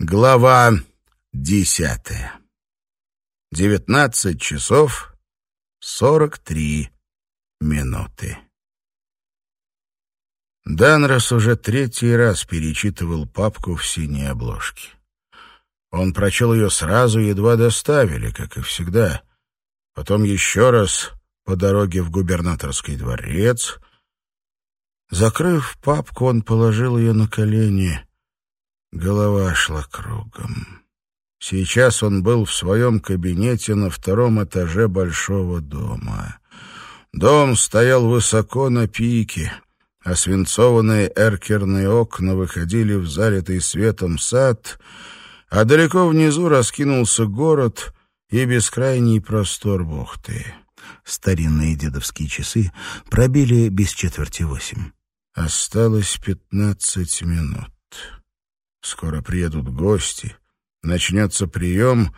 Глава десятая. Девятнадцать часов сорок три минуты. Данрос уже третий раз перечитывал папку в синей обложке. Он прочел ее сразу, едва доставили, как и всегда. Потом еще раз по дороге в губернаторский дворец. Закрыв папку, он положил ее на колени — Голова шла кругом. Сейчас он был в своем кабинете на втором этаже большого дома. Дом стоял высоко на пике, а свинцованные эркерные окна выходили в залитый светом сад, а далеко внизу раскинулся город и бескрайний простор бухты. Старинные дедовские часы пробили без четверти восемь. Осталось пятнадцать минут. Скоро приедут гости, начнется прием,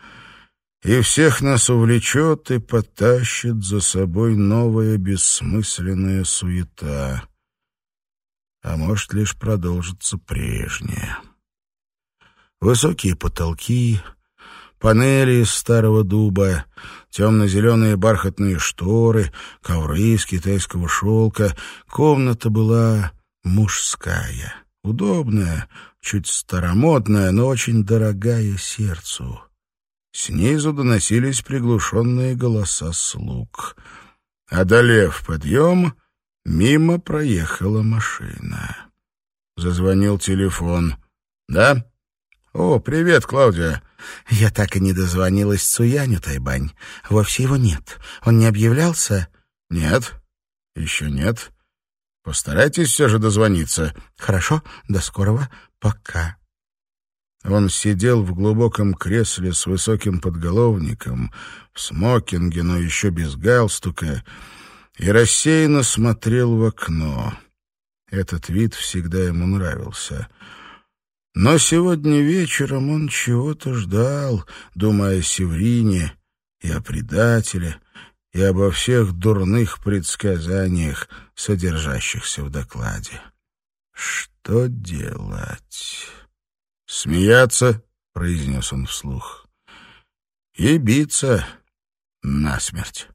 и всех нас увлечет и потащит за собой новая бессмысленная суета. А может, лишь продолжится прежняя. Высокие потолки, панели из старого дуба, темно-зеленые бархатные шторы, ковры из китайского шелка. Комната была мужская, удобная, чуть старомодная, но очень дорогая сердцу. Снизу доносились приглушенные голоса слуг. Одолев подъем, мимо проехала машина. Зазвонил телефон. «Да?» «О, привет, Клаудия!» «Я так и не дозвонилась Цуяню, Тайбань. Вовсе его нет. Он не объявлялся?» «Нет, еще нет. Постарайтесь все же дозвониться». «Хорошо, до скорого. Пока». Он сидел в глубоком кресле с высоким подголовником, в смокинге, но еще без галстука, и рассеянно смотрел в окно. Этот вид всегда ему нравился. Но сегодня вечером он чего-то ждал, думая о Севрине и о предателе, и обо всех дурных предсказаниях, содержащихся в докладе. Что делать? Смеяться, произнес он вслух, и биться насмерть.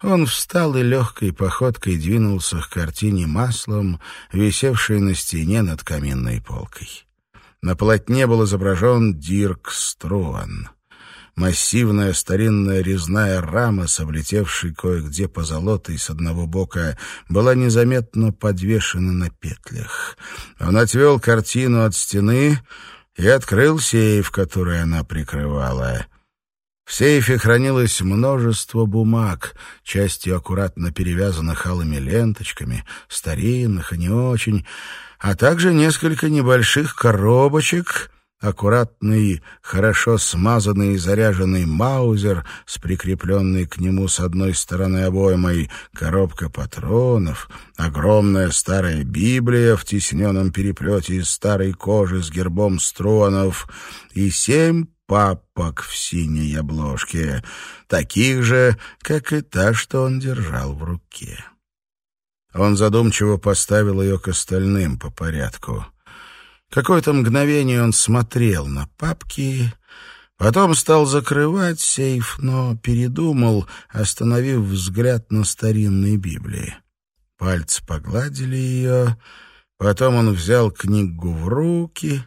Он встал и легкой походкой двинулся к картине маслом, висевшей на стене над каминной полкой. На полотне был изображен Дирк Струан — Массивная старинная резная рама, с облетевшей кое-где позолотой с одного бока, была незаметно подвешена на петлях. Он отвел картину от стены и открыл сейф, который она прикрывала. В сейфе хранилось множество бумаг, частью аккуратно перевязанных алыми ленточками, старинных и не очень, а также несколько небольших коробочек — аккуратный, хорошо смазанный и заряженный маузер с прикрепленной к нему с одной стороны обоймой коробка патронов, огромная старая Библия в тисненном переплете из старой кожи с гербом стронов и семь папок в синей обложке, таких же, как и та, что он держал в руке. Он задумчиво поставил ее к остальным по порядку — Какое-то мгновение он смотрел на папки, потом стал закрывать сейф, но передумал, остановив взгляд на старинной Библии. Пальцы погладили ее, потом он взял книгу в руки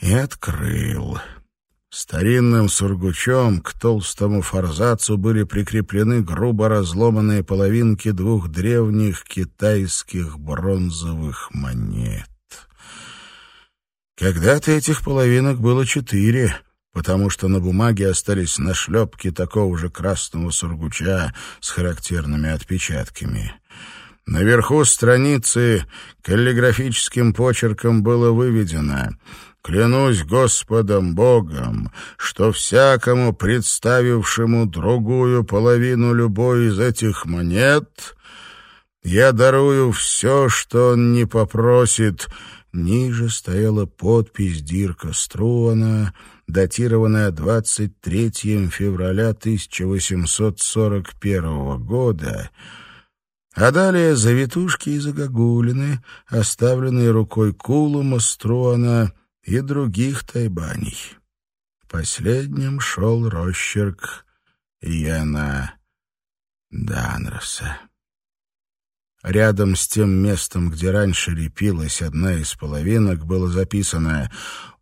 и открыл. Старинным сургучом к толстому форзацу были прикреплены грубо разломанные половинки двух древних китайских бронзовых монет. Когда-то этих половинок было четыре, потому что на бумаге остались нашлепки такого же красного сургуча с характерными отпечатками. Наверху страницы каллиграфическим почерком было выведено «Клянусь Господом Богом, что всякому представившему другую половину любой из этих монет я дарую все, что он не попросит, Ниже стояла подпись Дирка Струана, датированная 23 февраля 1841 года, а далее завитушки и загогулины, оставленные рукой Кулума Струана и других тайбаней. Последним шел росчерк Йена Данроса. Рядом с тем местом, где раньше лепилась одна из половинок, было записано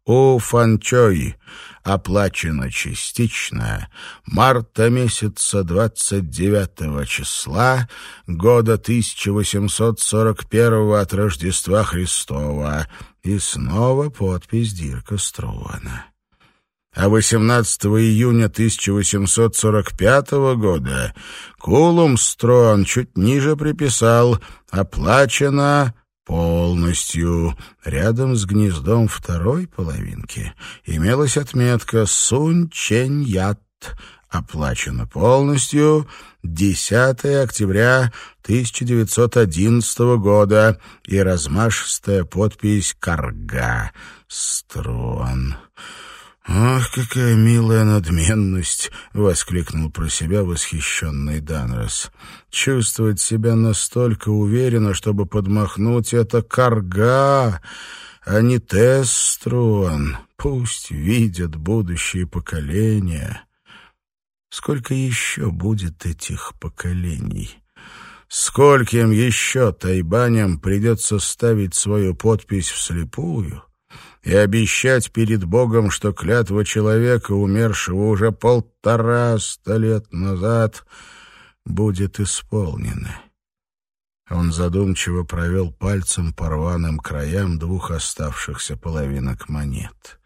«У Фанчой, оплачено частично, марта месяца 29 числа года 1841 от Рождества Христова» и снова подпись Дирка Струана а 18 июня 1845 года Кулумстрон чуть ниже приписал «оплачено полностью». Рядом с гнездом второй половинки имелась отметка «Сунь Чень Ят», оплачено полностью 10 октября 1911 года и размашистая подпись «Карга Строн». «Ах, какая милая надменность!» — воскликнул про себя восхищенный Данрос. «Чувствовать себя настолько уверенно, чтобы подмахнуть это карга, а не Теструан. Пусть видят будущие поколения. Сколько еще будет этих поколений?» Скольким еще тайбаням придется ставить свою подпись вслепую, и обещать перед Богом, что клятва человека, умершего уже полтораста лет назад, будет исполнена. Он задумчиво провел пальцем по рваным краям двух оставшихся половинок монет.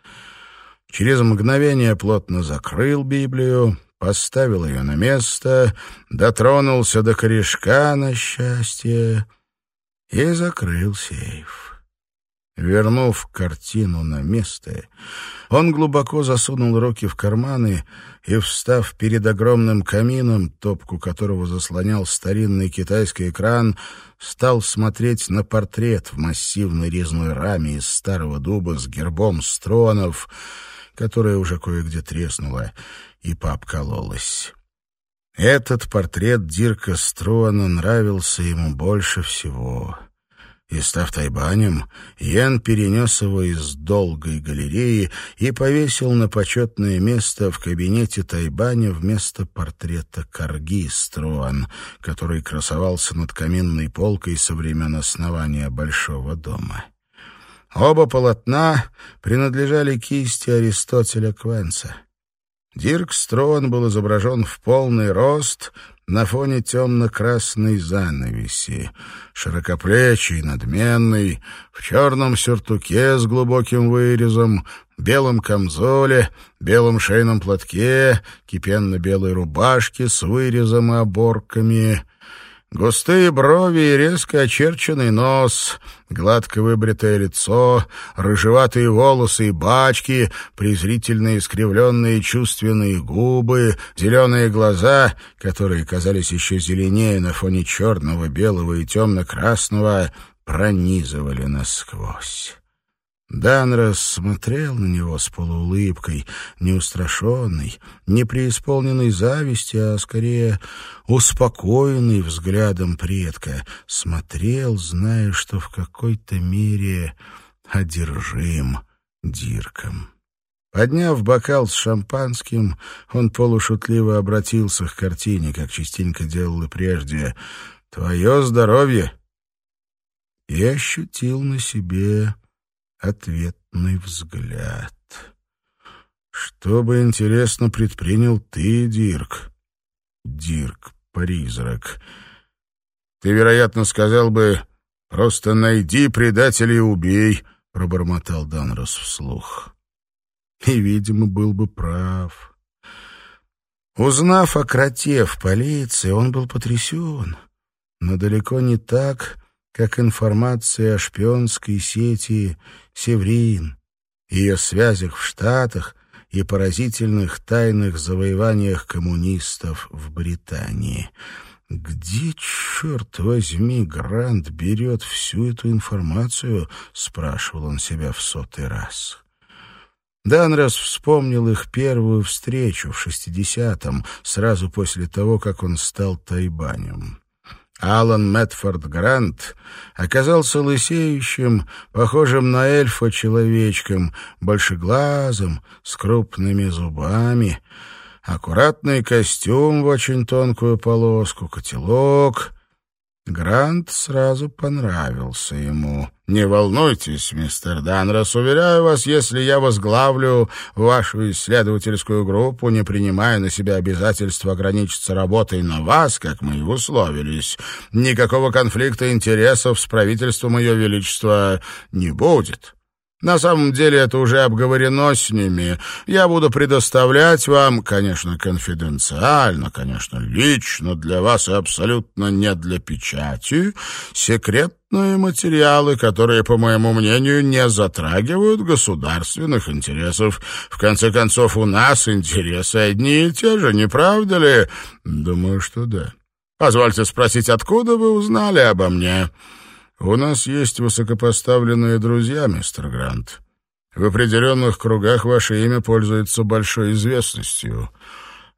Через мгновение плотно закрыл Библию, поставил ее на место, дотронулся до корешка на счастье и закрыл сейф. Вернув картину на место, он глубоко засунул руки в карманы и, встав перед огромным камином, топку которого заслонял старинный китайский экран, стал смотреть на портрет в массивной резной раме из старого дуба с гербом стронов, которая уже кое-где треснула и пообкололась. Этот портрет Дирка Строна нравился ему больше всего — и, став тайбанем, Йен перенес его из долгой галереи и повесил на почетное место в кабинете тайбаня вместо портрета Карги Струан, который красовался над каминной полкой со времен основания Большого дома. Оба полотна принадлежали кисти Аристотеля Квенца. Дирк Строн был изображен в полный рост на фоне темно-красной занавеси, широкоплечий, надменный, в черном сюртуке с глубоким вырезом, белом камзоле, белом шейном платке, кипенно-белой рубашке с вырезом и оборками — Густые брови и резко очерченный нос, гладко выбритое лицо, рыжеватые волосы и бачки, презрительные искривленные чувственные губы, зеленые глаза, которые казались еще зеленее на фоне черного, белого и темно-красного, пронизывали насквозь. Данрос смотрел на него с полуулыбкой, неустрашенный, не преисполненный зависти, а скорее успокоенный взглядом предка. Смотрел, зная, что в какой-то мере одержим Дирком. Подняв бокал с шампанским, он полушутливо обратился к картине, как частенько делал и прежде. «Твое здоровье!» И ощутил на себе ответный взгляд. «Что бы, интересно, предпринял ты, Дирк?» «Дирк-призрак. Ты, вероятно, сказал бы, просто найди предателя и убей», — пробормотал Данрос вслух. И, видимо, был бы прав. Узнав о кроте в полиции, он был потрясен, но далеко не так, как информация о шпионской сети «Севрин», ее связях в Штатах и поразительных тайных завоеваниях коммунистов в Британии. «Где, черт возьми, Грант берет всю эту информацию?» — спрашивал он себя в сотый раз. Данрос вспомнил их первую встречу в шестидесятом, сразу после того, как он стал тайбанем. Алан Мэтфорд Грант оказался лысеющим, похожим на эльфа человечком, большеглазым, с крупными зубами, аккуратный костюм в очень тонкую полоску, котелок. Грант сразу понравился ему. «Не волнуйтесь, мистер Данрос, уверяю вас, если я возглавлю вашу исследовательскую группу, не принимая на себя обязательства ограничиться работой на вас, как мы и условились, никакого конфликта интересов с правительством Ее Величества не будет». На самом деле это уже обговорено с ними. Я буду предоставлять вам, конечно, конфиденциально, конечно, лично для вас и абсолютно не для печати, секретные материалы, которые, по моему мнению, не затрагивают государственных интересов. В конце концов, у нас интересы одни и те же, не правда ли? Думаю, что да. Позвольте спросить, откуда вы узнали обо мне?» У нас есть высокопоставленные друзья, мистер Грант. В определенных кругах ваше имя пользуется большой известностью.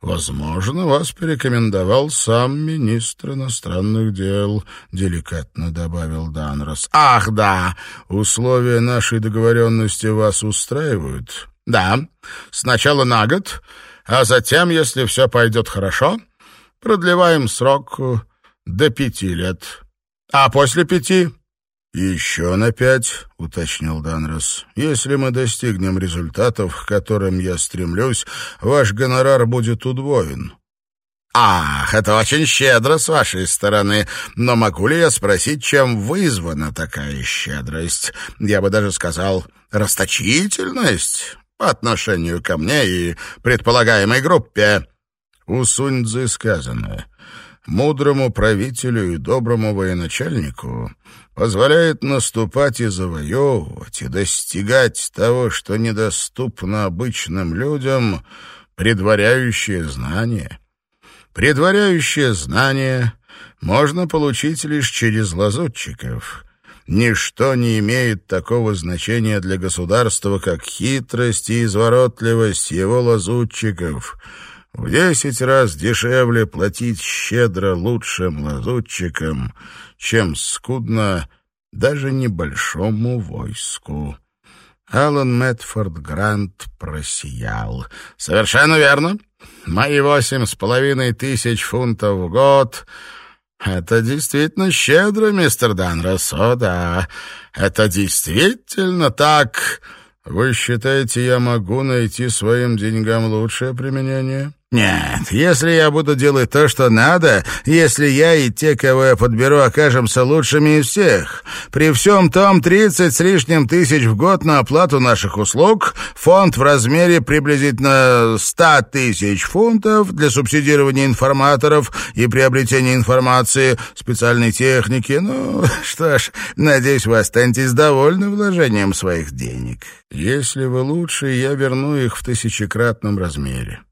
Возможно, вас порекомендовал сам министр иностранных дел, деликатно добавил Данрос. Ах, да, условия нашей договоренности вас устраивают? Да, сначала на год, а затем, если все пойдет хорошо, продлеваем срок до пяти лет. А после пяти «Еще на пять», — уточнил Данрос. «Если мы достигнем результатов, к которым я стремлюсь, ваш гонорар будет удвоен». «Ах, это очень щедро с вашей стороны. Но могу ли я спросить, чем вызвана такая щедрость? Я бы даже сказал, расточительность по отношению ко мне и предполагаемой группе». У Суньцзы сказано мудрому правителю и доброму военачальнику позволяет наступать и завоевывать, и достигать того, что недоступно обычным людям, предваряющее знание. Предваряющее знание можно получить лишь через лазутчиков. Ничто не имеет такого значения для государства, как хитрость и изворотливость его лазутчиков — в десять раз дешевле платить щедро лучшим лазутчикам, чем скудно даже небольшому войску. Алан Мэтфорд Грант просиял. «Совершенно верно. Мои восемь с половиной тысяч фунтов в год — это действительно щедро, мистер Данрос. О, да, это действительно так. Вы считаете, я могу найти своим деньгам лучшее применение?» Нет, если я буду делать то, что надо, если я и те, кого я подберу, окажемся лучшими из всех, при всем том 30 с лишним тысяч в год на оплату наших услуг, фонд в размере приблизительно 100 тысяч фунтов для субсидирования информаторов и приобретения информации, специальной техники, ну, что ж, надеюсь, вы останетесь довольны вложением своих денег. Если вы лучше, я верну их в тысячекратном размере.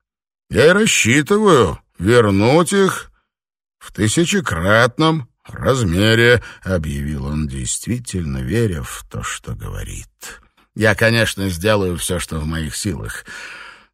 Я и рассчитываю вернуть их в тысячекратном размере, — объявил он, действительно веря в то, что говорит. Я, конечно, сделаю все, что в моих силах.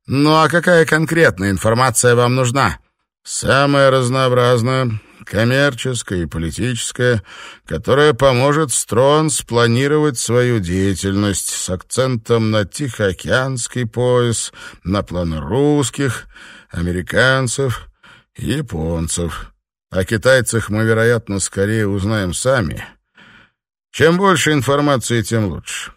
Ну а какая конкретная информация вам нужна? Самая разнообразная, коммерческая и политическая, которая поможет Строн спланировать свою деятельность с акцентом на Тихоокеанский пояс, на планы русских, американцев японцев. О китайцах мы, вероятно, скорее узнаем сами. Чем больше информации, тем лучше.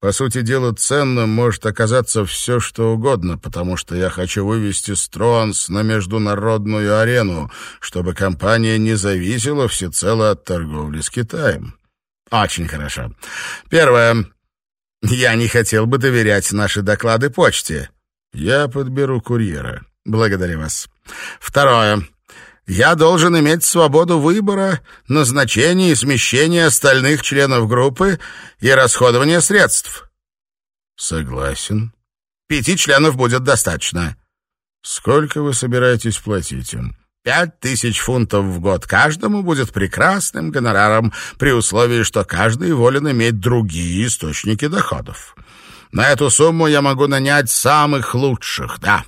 По сути дела, ценным может оказаться все, что угодно, потому что я хочу вывести Стронс на международную арену, чтобы компания не зависела всецело от торговли с Китаем. Очень хорошо. Первое. Я не хотел бы доверять наши доклады почте. Я подберу курьера. Благодарю вас. Второе. Я должен иметь свободу выбора, назначения и смещения остальных членов группы и расходования средств. Согласен. Пяти членов будет достаточно. Сколько вы собираетесь платить им? Пять тысяч фунтов в год каждому будет прекрасным гонораром при условии, что каждый волен иметь другие источники доходов. На эту сумму я могу нанять самых лучших, да.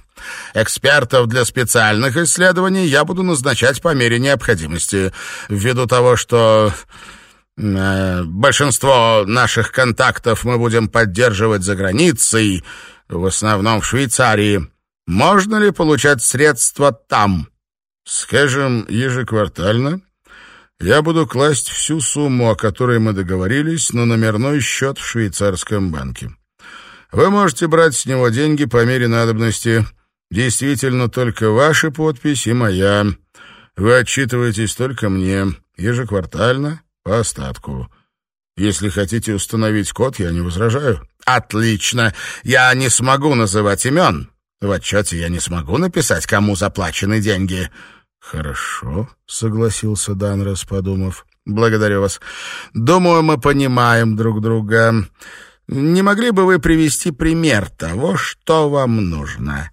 Экспертов для специальных исследований я буду назначать по мере необходимости, ввиду того, что э, большинство наших контактов мы будем поддерживать за границей, в основном в Швейцарии. Можно ли получать средства там? Скажем, ежеквартально. Я буду класть всю сумму, о которой мы договорились, на номерной счет в швейцарском банке. Вы можете брать с него деньги по мере надобности. Действительно, только ваша подпись и моя. Вы отчитываетесь только мне, ежеквартально, по остатку. Если хотите установить код, я не возражаю. Отлично. Я не смогу называть имен. В отчете я не смогу написать, кому заплачены деньги. Хорошо, согласился Данрос, подумав. Благодарю вас. Думаю, мы понимаем друг друга. Не могли бы вы привести пример того, что вам нужно?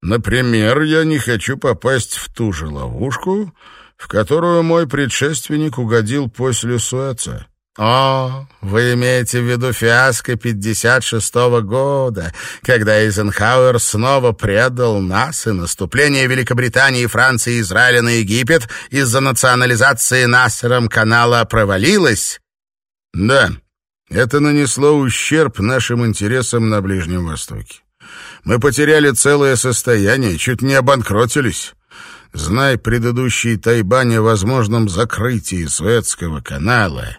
Например, я не хочу попасть в ту же ловушку, в которую мой предшественник угодил после Суэца. «О, вы имеете в виду фиаско 56-го года, когда Эйзенхауэр снова предал нас и наступление Великобритании, Франции и Израиля на Египет из-за национализации Нассером канала провалилось?» «Да, это нанесло ущерб нашим интересам на Ближнем Востоке. Мы потеряли целое состояние, чуть не обанкротились». Знай предыдущий Тайбань о возможном закрытии Суэцкого канала,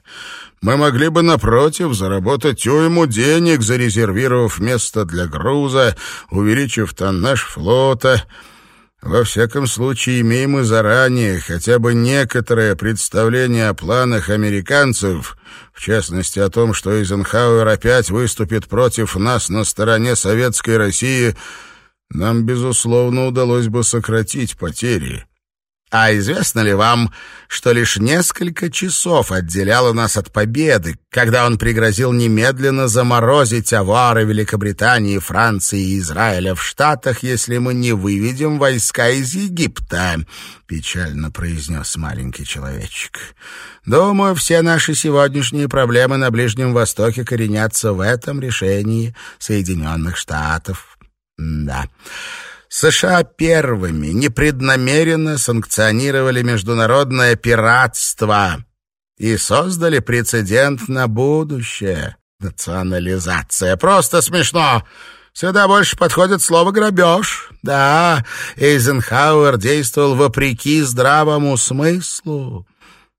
мы могли бы, напротив, заработать уйму денег, зарезервировав место для груза, увеличив тоннаж флота. Во всяком случае, имеем мы заранее хотя бы некоторое представление о планах американцев, в частности о том, что Эйзенхауэр опять выступит против нас на стороне Советской России, нам, безусловно, удалось бы сократить потери. А известно ли вам, что лишь несколько часов отделяло нас от победы, когда он пригрозил немедленно заморозить авары Великобритании, Франции и Израиля в Штатах, если мы не выведем войска из Египта?» — печально произнес маленький человечек. «Думаю, все наши сегодняшние проблемы на Ближнем Востоке коренятся в этом решении Соединенных Штатов». «Да». США первыми непреднамеренно санкционировали международное пиратство и создали прецедент на будущее. Национализация. Просто смешно. Сюда больше подходит слово «грабеж». Да, Эйзенхауэр действовал вопреки здравому смыслу.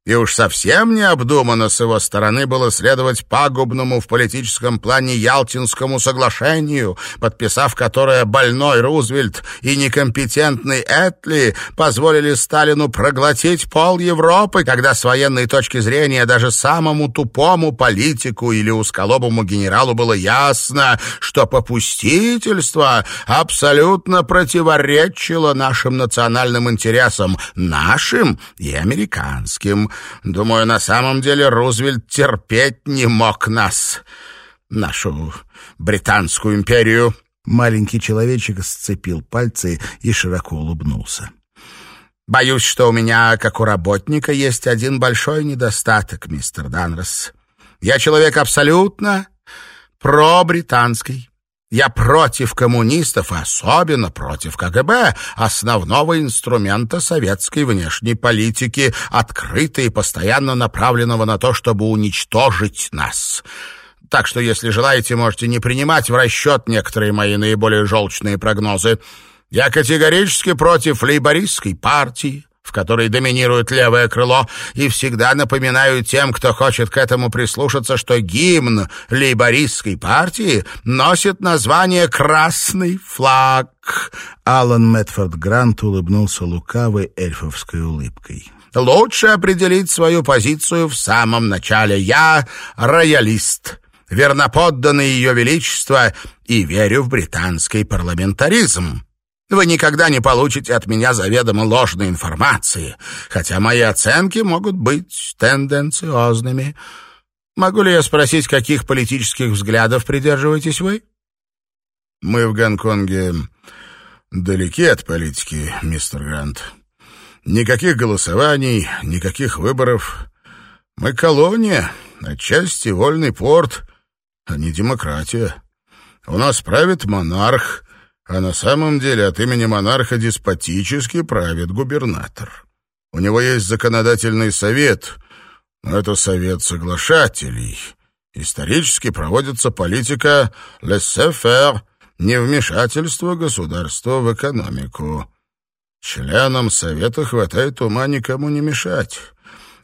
И уж совсем необдуманно с его стороны было следовать пагубному в политическом плане Ялтинскому соглашению, подписав которое больной Рузвельт и некомпетентный Этли позволили Сталину проглотить пол Европы, когда с военной точки зрения даже самому тупому политику или узколобому генералу было ясно, что попустительство абсолютно противоречило нашим национальным интересам, нашим и американским. Думаю, на самом деле Рузвельт терпеть не мог нас, нашу британскую империю». Маленький человечек сцепил пальцы и широко улыбнулся. «Боюсь, что у меня, как у работника, есть один большой недостаток, мистер Данрос. Я человек абсолютно пробританский. Я против коммунистов, особенно против КГБ, основного инструмента советской внешней политики, открыто и постоянно направленного на то, чтобы уничтожить нас. Так что, если желаете, можете не принимать в расчет некоторые мои наиболее желчные прогнозы. Я категорически против лейбористской партии, в которой доминирует левое крыло, и всегда напоминаю тем, кто хочет к этому прислушаться, что гимн лейбористской партии носит название «Красный флаг». Алан Мэтфорд Грант улыбнулся лукавой эльфовской улыбкой. «Лучше определить свою позицию в самом начале. Я роялист» верноподданный Ее Величества и верю в британский парламентаризм. Вы никогда не получите от меня заведомо ложной информации, хотя мои оценки могут быть тенденциозными. Могу ли я спросить, каких политических взглядов придерживаетесь вы? Мы в Гонконге далеки от политики, мистер Грант. Никаких голосований, никаких выборов. Мы колония, отчасти вольный порт, а не демократия. У нас правит монарх, а на самом деле от имени монарха деспотически правит губернатор. У него есть законодательный совет, но это совет соглашателей. Исторически проводится политика laissez-faire, невмешательство государства в экономику. Членам совета хватает ума никому не мешать.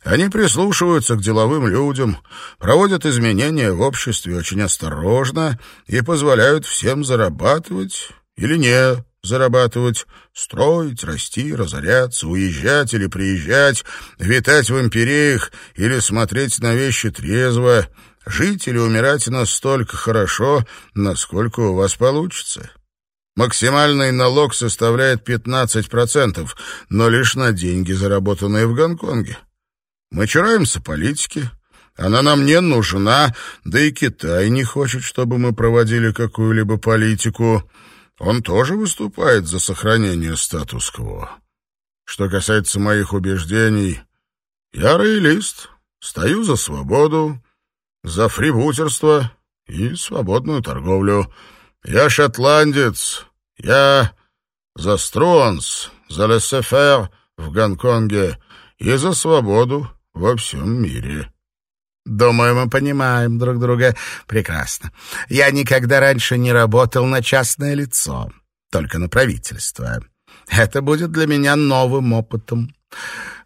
Они прислушиваются к деловым людям, проводят изменения в обществе очень осторожно и позволяют всем зарабатывать или не зарабатывать, строить, расти, разоряться, уезжать или приезжать, витать в империях или смотреть на вещи трезво, жить или умирать настолько хорошо, насколько у вас получится. Максимальный налог составляет 15%, но лишь на деньги, заработанные в Гонконге. Мы чураемся политики. Она нам не нужна, да и Китай не хочет, чтобы мы проводили какую-либо политику. Он тоже выступает за сохранение статус-кво. Что касается моих убеждений, я роялист, стою за свободу, за фрибутерство и свободную торговлю. Я шотландец, я за Стронс, за Лессефер в Гонконге и за свободу во всем мире. Думаю, мы понимаем друг друга прекрасно. Я никогда раньше не работал на частное лицо, только на правительство. Это будет для меня новым опытом.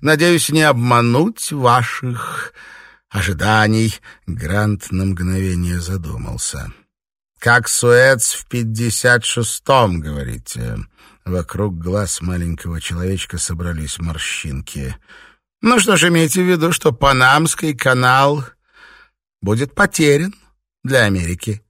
Надеюсь, не обмануть ваших ожиданий. Грант на мгновение задумался. Как Суэц в пятьдесят шестом, говорите? Вокруг глаз маленького человечка собрались морщинки. Ну что ж, имейте в виду, что Панамский канал будет потерян для Америки.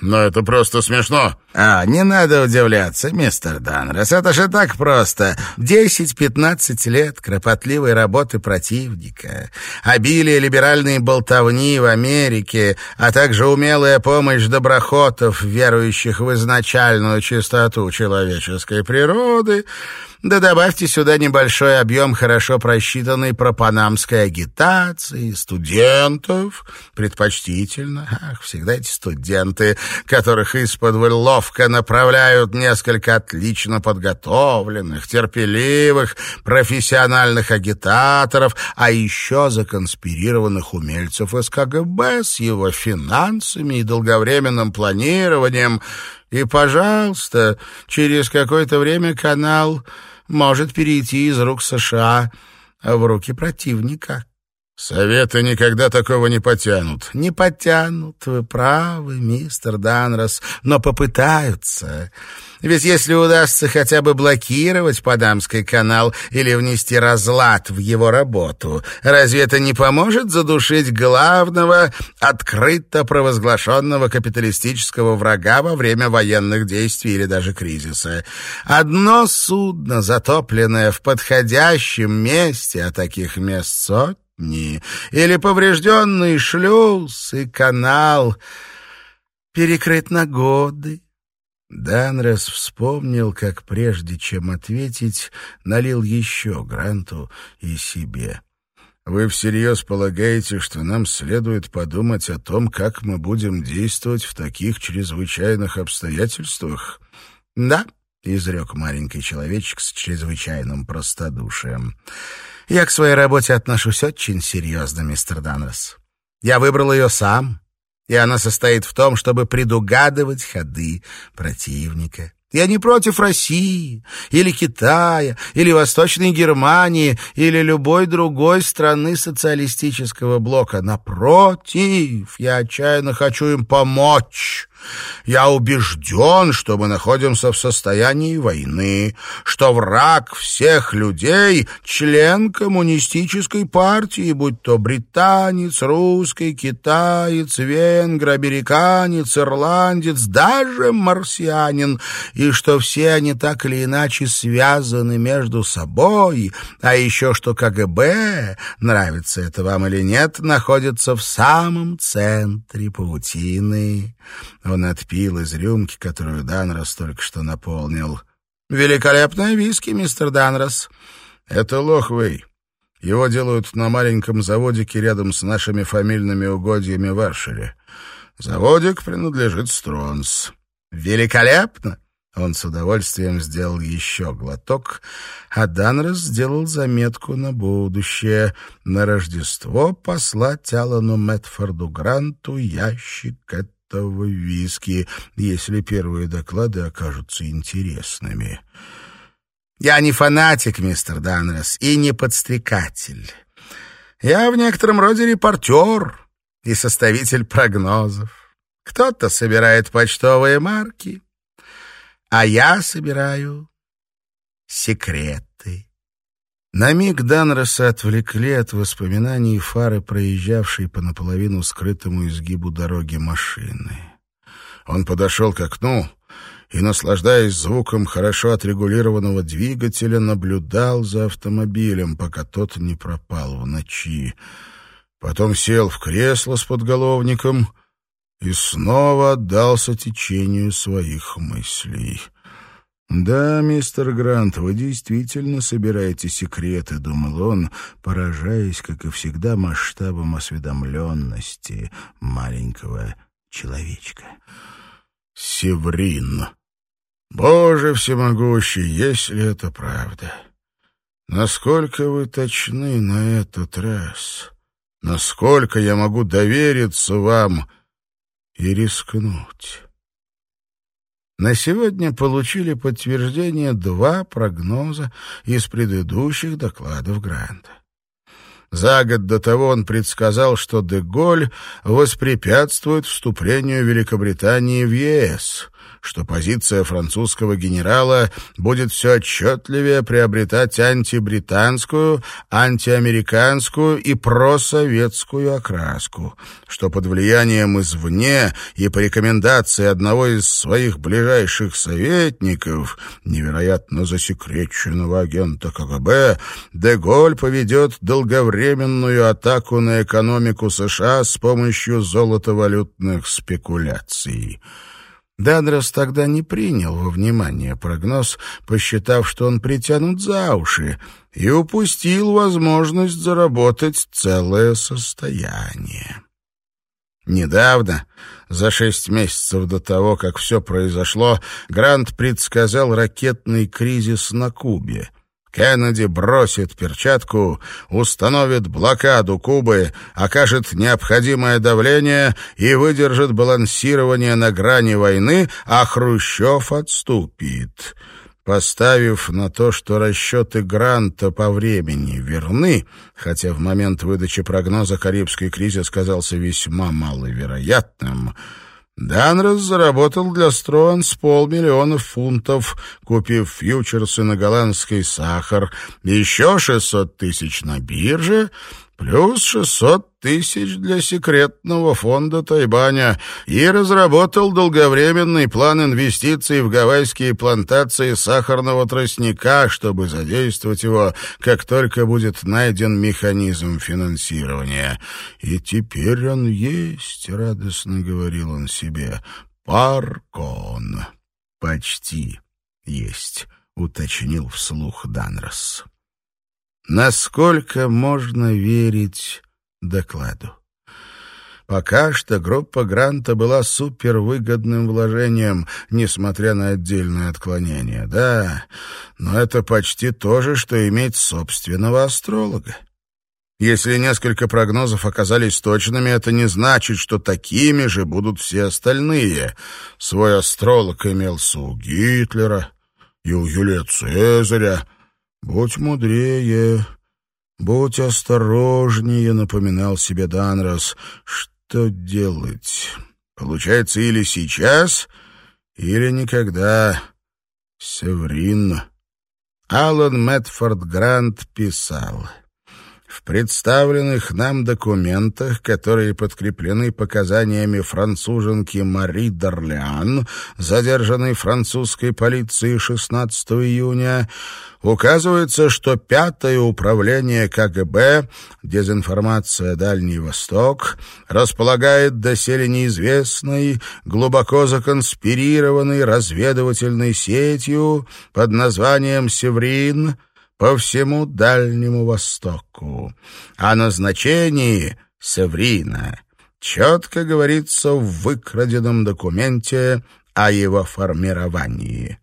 Но это просто смешно. А, не надо удивляться, мистер Данрос. Это же так просто. Десять-пятнадцать лет кропотливой работы противника, обилие либеральной болтовни в Америке, а также умелая помощь доброхотов, верующих в изначальную чистоту человеческой природы — да добавьте сюда небольшой объем хорошо просчитанной пропанамской агитации, студентов, предпочтительно, ах, всегда эти студенты, которых из-под ловко направляют несколько отлично подготовленных, терпеливых, профессиональных агитаторов, а еще законспирированных умельцев из КГБ с его финансами и долговременным планированием. И, пожалуйста, через какое-то время канал может перейти из рук США в руки противника. Советы никогда такого не потянут. Не потянут, вы правы, мистер Данрос, но попытаются. Ведь если удастся хотя бы блокировать Падамский канал или внести разлад в его работу, разве это не поможет задушить главного, открыто провозглашенного капиталистического врага во время военных действий или даже кризиса? Одно судно, затопленное в подходящем месте, а таких мест сотни, или поврежденный шлюз и канал перекрыт на годы, Данрос вспомнил, как прежде чем ответить, налил еще Гранту и себе. «Вы всерьез полагаете, что нам следует подумать о том, как мы будем действовать в таких чрезвычайных обстоятельствах?» «Да», — изрек маленький человечек с чрезвычайным простодушием. «Я к своей работе отношусь очень серьезно, мистер Данрос. Я выбрал ее сам, и она состоит в том, чтобы предугадывать ходы противника. Я не против России, или Китая, или Восточной Германии, или любой другой страны социалистического блока. Напротив, я отчаянно хочу им помочь. Я убежден, что мы находимся в состоянии войны, что враг всех людей — член коммунистической партии, будь то британец, русский, китаец, венгр, американец, ирландец, даже марсианин, и что все они так или иначе связаны между собой, а еще что КГБ, нравится это вам или нет, находится в самом центре паутины. Он отпил из рюмки, которую Данрос только что наполнил. «Великолепная виски, мистер Данрос». «Это Лохвей. Его делают на маленьком заводике рядом с нашими фамильными угодьями в Аршере. Заводик принадлежит Стронс». «Великолепно! Он с удовольствием сделал еще глоток, а Данрос сделал заметку на будущее. На Рождество послать Алану Мэтфорду Гранту ящик этого виски, если первые доклады окажутся интересными. «Я не фанатик, мистер Данрос, и не подстрекатель. Я в некотором роде репортер и составитель прогнозов. Кто-то собирает почтовые марки, а я собираю секреты. На миг Данроса отвлекли от воспоминаний фары, проезжавшей по наполовину скрытому изгибу дороги машины. Он подошел к окну и, наслаждаясь звуком хорошо отрегулированного двигателя, наблюдал за автомобилем, пока тот не пропал в ночи. Потом сел в кресло с подголовником — и снова отдался течению своих мыслей. «Да, мистер Грант, вы действительно собираете секреты», — думал он, поражаясь, как и всегда, масштабом осведомленности маленького человечка. «Севрин! Боже всемогущий, если это правда! Насколько вы точны на этот раз! Насколько я могу довериться вам!» и рискнуть. На сегодня получили подтверждение два прогноза из предыдущих докладов Гранта. За год до того он предсказал, что Деголь воспрепятствует вступлению Великобритании в ЕС, что позиция французского генерала будет все отчетливее приобретать антибританскую, антиамериканскую и просоветскую окраску, что под влиянием извне и по рекомендации одного из своих ближайших советников, невероятно засекреченного агента КГБ, Деголь поведет долговременную атаку на экономику США с помощью золотовалютных спекуляций. Данрос тогда не принял во внимание прогноз, посчитав, что он притянут за уши, и упустил возможность заработать целое состояние. Недавно, за шесть месяцев до того, как все произошло, Грант предсказал ракетный кризис на Кубе, Кеннеди бросит перчатку, установит блокаду Кубы, окажет необходимое давление и выдержит балансирование на грани войны, а Хрущев отступит. Поставив на то, что расчеты Гранта по времени верны, хотя в момент выдачи прогноза Карибский кризис казался весьма маловероятным, Данрос заработал для Строан с полмиллиона фунтов, купив фьючерсы на голландский сахар, еще шестьсот тысяч на бирже плюс 600 тысяч для секретного фонда Тайбаня и разработал долговременный план инвестиций в гавайские плантации сахарного тростника, чтобы задействовать его, как только будет найден механизм финансирования. И теперь он есть, — радостно говорил он себе, — Паркон. Почти есть, — уточнил вслух Данрос. Насколько можно верить докладу? Пока что группа Гранта была супервыгодным вложением, несмотря на отдельные отклонения. Да, но это почти то же, что иметь собственного астролога. Если несколько прогнозов оказались точными, это не значит, что такими же будут все остальные. Свой астролог имелся у Гитлера и у Юлия Цезаря, «Будь мудрее, будь осторожнее», — напоминал себе Данрос. «Что делать? Получается, или сейчас, или никогда». Севрин. Алан Мэтфорд Грант писал... В представленных нам документах, которые подкреплены показаниями француженки Мари Дорлеан, задержанной французской полицией 16 июня, указывается, что пятое управление КГБ «Дезинформация Дальний Восток» располагает доселе неизвестной, глубоко законспирированной разведывательной сетью под названием «Севрин», по всему Дальнему Востоку. О назначении Севрина четко говорится в выкраденном документе о его формировании.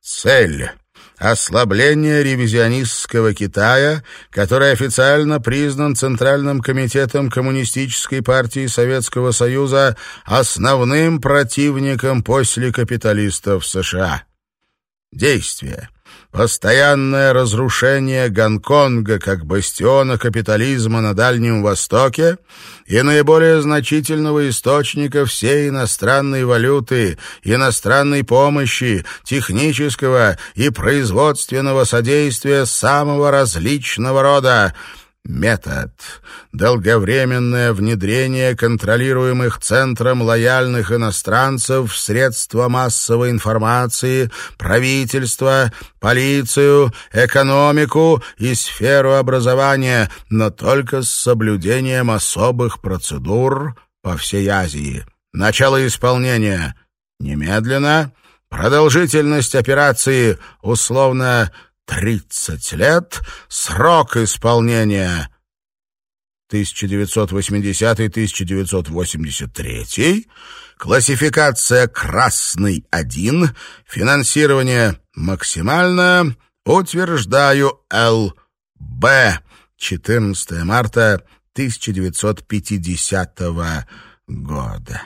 Цель ослабление ревизионистского Китая, который официально признан Центральным комитетом Коммунистической партии Советского Союза основным противником после капиталистов США. Действия постоянное разрушение Гонконга как бастиона капитализма на Дальнем Востоке и наиболее значительного источника всей иностранной валюты, иностранной помощи, технического и производственного содействия самого различного рода – Метод. Долговременное внедрение контролируемых Центром лояльных иностранцев в средства массовой информации, правительство, полицию, экономику и сферу образования, но только с соблюдением особых процедур по всей Азии. Начало исполнения. Немедленно. Продолжительность операции условно 30 лет, срок исполнения 1980-1983, классификация «Красный-1», финансирование максимальное, утверждаю ЛБ, 14 марта 1950 года.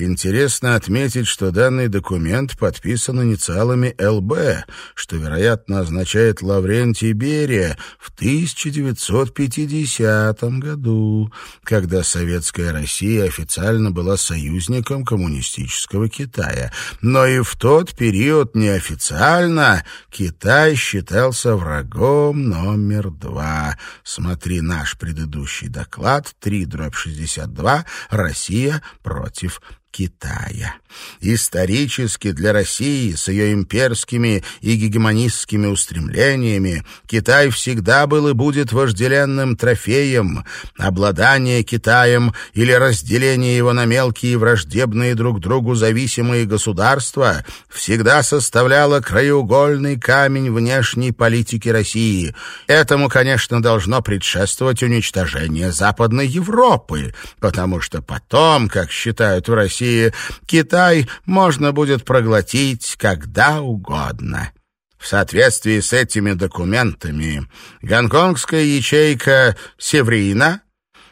Интересно отметить, что данный документ подписан инициалами ЛБ, что, вероятно, означает Лаврентий Берия в 1950 году, когда Советская Россия официально была союзником коммунистического Китая. Но и в тот период неофициально Китай считался врагом номер два. Смотри наш предыдущий доклад 3-62 «Россия против Китая. Исторически для России с ее имперскими и гегемонистскими устремлениями Китай всегда был и будет вожделенным трофеем. Обладание Китаем или разделение его на мелкие враждебные друг другу зависимые государства всегда составляло краеугольный камень внешней политики России. Этому, конечно, должно предшествовать уничтожение Западной Европы, потому что потом, как считают в России, России, Китай можно будет проглотить когда угодно. В соответствии с этими документами гонконгская ячейка «Севрина»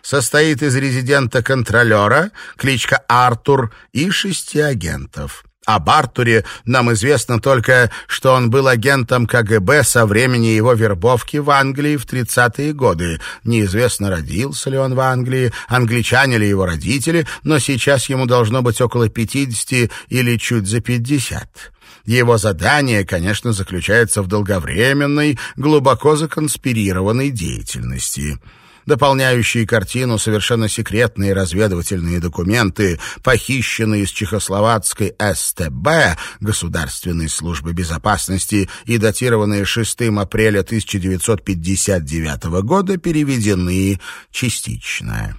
состоит из резидента-контролера, кличка Артур, и шести агентов. Об Артуре нам известно только, что он был агентом КГБ со времени его вербовки в Англии в 30-е годы. Неизвестно, родился ли он в Англии, англичане ли его родители, но сейчас ему должно быть около 50 или чуть за 50. Его задание, конечно, заключается в долговременной, глубоко законспирированной деятельности. Дополняющие картину совершенно секретные разведывательные документы, похищенные из чехословацкой СТБ, Государственной службы безопасности, и датированные 6 апреля 1959 года, переведены частично.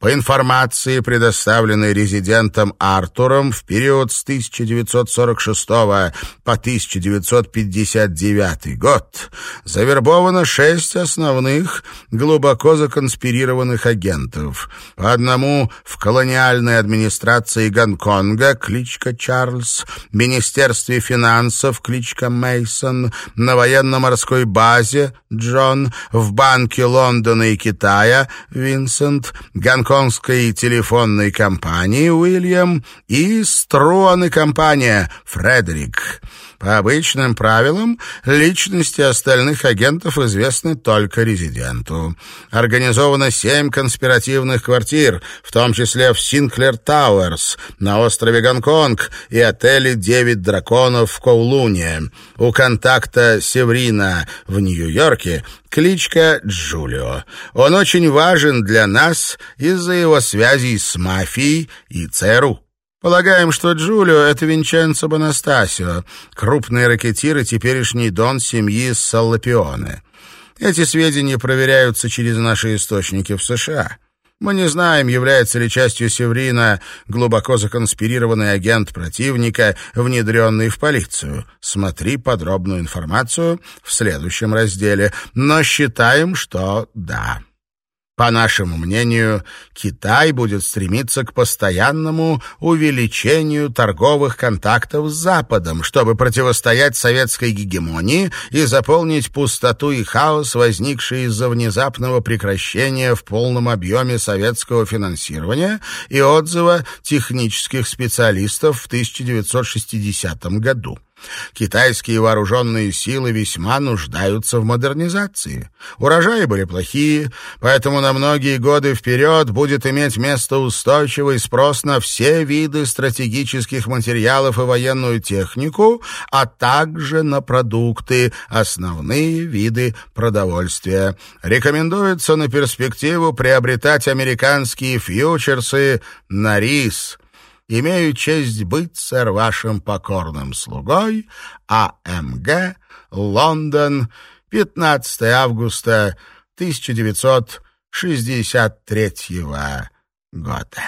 По информации, предоставленной резидентом Артуром в период с 1946 по 1959 год, завербовано шесть основных, глубоко законспирированных агентов. По одному в колониальной администрации Гонконга, кличка Чарльз, Министерстве финансов, кличка Мейсон, на военно-морской базе Джон, в Банке Лондона и Китая Винсент, Гонконг гонконгской телефонной компании Уильям и Струан и компания Фредерик. По обычным правилам, личности остальных агентов известны только резиденту. Организовано семь конспиративных квартир, в том числе в Синклер Тауэрс, на острове Гонконг и отеле «Девять драконов» в Коулуне. У контакта Севрина в Нью-Йорке кличка Джулио. Он очень важен для нас из-за его связей с мафией и ЦРУ. Полагаем, что Джулио — это Винченцо Бонастасио, крупный ракетир и теперешний дон семьи Саллапионе. Эти сведения проверяются через наши источники в США. Мы не знаем, является ли частью Севрина глубоко законспирированный агент противника, внедренный в полицию. Смотри подробную информацию в следующем разделе, но считаем, что да. По нашему мнению, Китай будет стремиться к постоянному увеличению торговых контактов с Западом, чтобы противостоять советской гегемонии и заполнить пустоту и хаос, возникшие из-за внезапного прекращения в полном объеме советского финансирования и отзыва технических специалистов в 1960 году. Китайские вооруженные силы весьма нуждаются в модернизации. Урожаи были плохие, поэтому на многие годы вперед будет иметь место устойчивый спрос на все виды стратегических материалов и военную технику, а также на продукты, основные виды продовольствия. Рекомендуется на перспективу приобретать американские фьючерсы на рис – Имею честь быть, сэр, вашим покорным слугой, А.М.Г., Лондон, 15 августа 1963 года.